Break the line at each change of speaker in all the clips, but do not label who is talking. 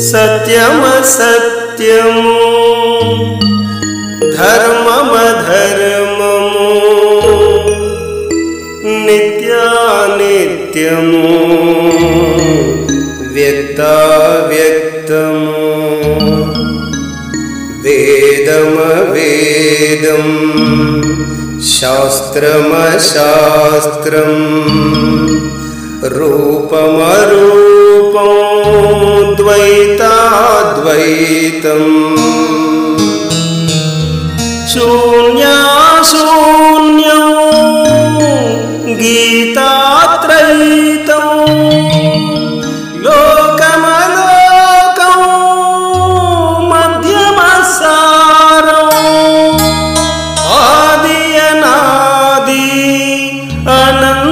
सत्यमसत्यम्। धर्ममधर्मम्। नित्या नित्यम् वेदमवेदम्। शास्त्रमशास्त्रम्। रूप గీతాత్రైతం లోకమలోకం మధ్యమసారం ఆది అనాది అనంతతత్వం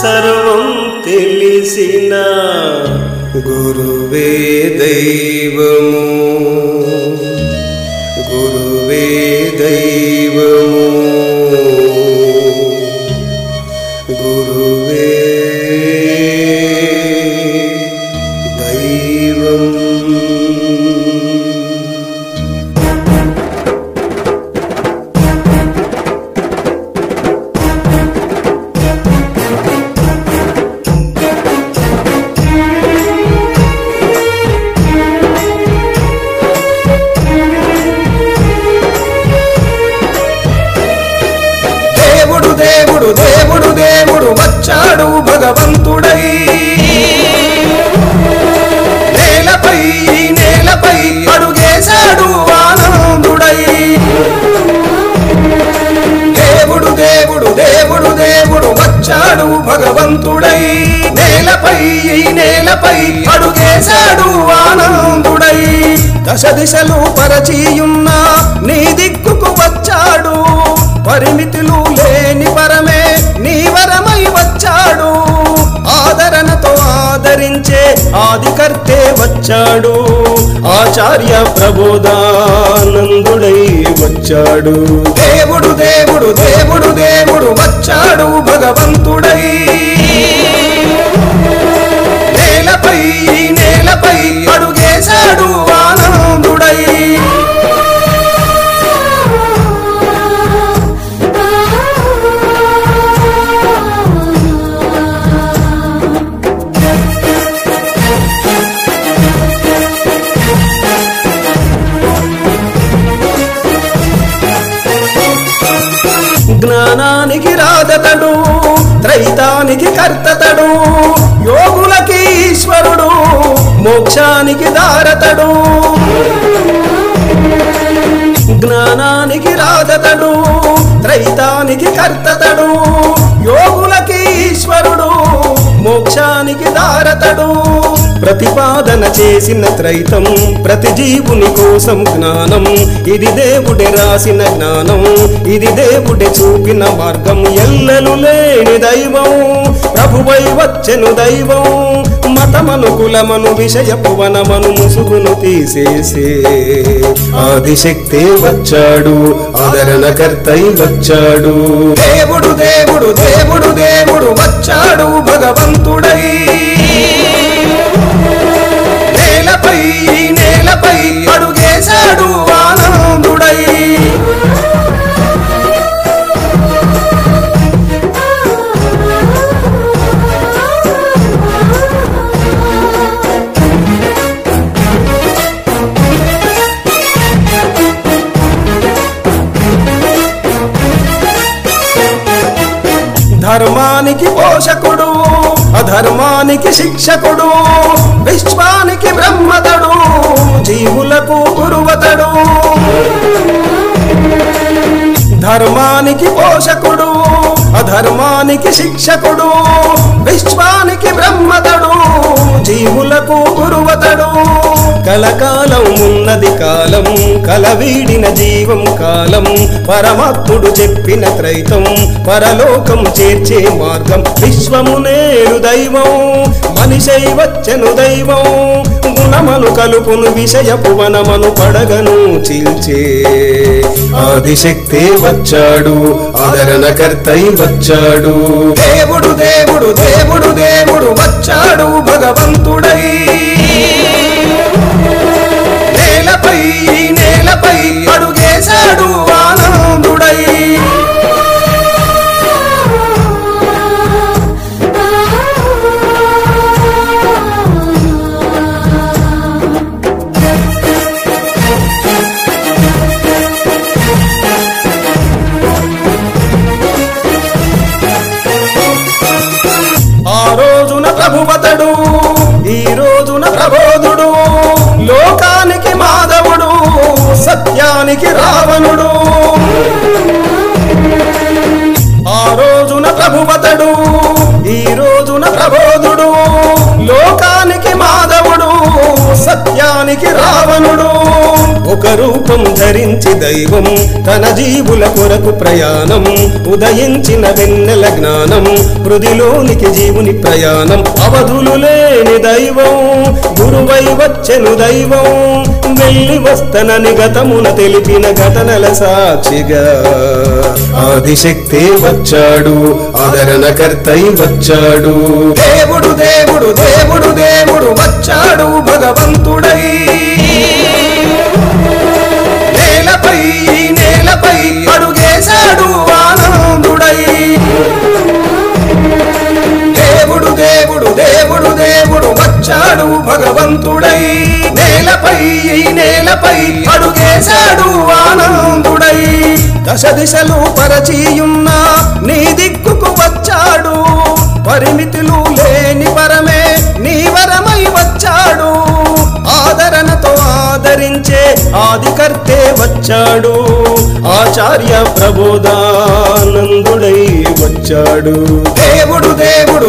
సర్వం తెలిసిన గురువే దైవము. గురువే దైవము దశ దిశలు పరచియున్న నీ దిక్కుకు వచ్చాడు. పరిమితులు లేని పరమే నీ వరమై వచ్చాడు. ఆదరణతో ఆదరించే ఆదికర్తే వచ్చాడు. ఆచార్య ప్రబోధానందుడై వచ్చాడు. దేవుడు దేవుడు దేవుడు దేవుడు వచ్చాడు భగవంతుడై. జ్ఞానానికి త్రైతానికి కర్తతడు యోగులకి ఈశ్వరుడు మోక్షానికి దారతడు. జ్ఞానానికి రాధతడు త్రైతానికి కర్తతడు యోగులకి ఈశ్వరుడు మోక్షానికి దారతడు. ప్రతిపాదన చేసిన త్రైతం ప్రతి జీవుని కోసం జ్ఞానం. ఇది దేవుడి రాసిన జ్ఞానం ఇది దేవుడి చూపిన మార్గం. ఎల్లలు లేని దైవం ప్రభువై వచ్చెను దైవం. మతమను కులమను విషయపు వనమను ముసుగును తీసేసే ఆదిశక్తి వచ్చాడు ఆదరణకర్తై వచ్చాడు. దేవుడు దేవుడు ధర్మానికి పోషకుడు అధర్మానికి శిక్షకుడు విశ్వానికి బ్రహ్మతడు జీవులకు గురువతడు. ధర్మానికి పోషకుడు అధర్మానికి శిక్షకుడు విశ్వానికి బ్రహ్మతడు జీవులకు గురువతడు. కలకాలం ఉన్నది కాలం కలవీడిన జీవం కాలం. పరమాత్ముడు చెప్పిన త్రైతం పరలోకం చేర్చే మార్గం. విశ్వమునేడు దైవం మనిషై వచ్చెను దైవం. గుణమను కలుపును విషయపు వనమను పడగను చీల్చే ఆదిశక్తే వచ్చాడు ఆదరణకర్తై వచ్చాడు. దేవుడు దేవుడు దేవుడు దేవుడు వచ్చాడు భగవంతుడై. సత్యానికి రావణుడు. ఒక రూపం ధరించి దైవం తన జీవుల కొరకు ప్రయాణం. ఉదయించిన వెన్నెల జ్ఞానం హృదిలోనికి జీవుని ప్రయాణం. అవధులు లేని దైవం గురువై వచ్చెను దైవం. వెళ్ళి వస్తనని గతమున తెలిపిన ఘటనల సాక్షిగా ఆదిశక్తి వచ్చాడు ఆదరణకర్తై వచ్చాడు. దేవుడు దేవుడు దేవుడు దేవుడు భగవంతుడై నేలపై నేలపై అడుగేశాడు ఆనందుడై. దశ దిశలు పరచియున్న నీ దిక్కుకు వచ్చాడు. పరిమితులు లేని పరమే నీ వరమై వచ్చాడు. ఆదరణతో ఆదరించే ఆదికర్తే వచ్చాడు. ఆచార్య ప్రబోధానందుడై వచ్చాడు. దేవుడు దేవుడు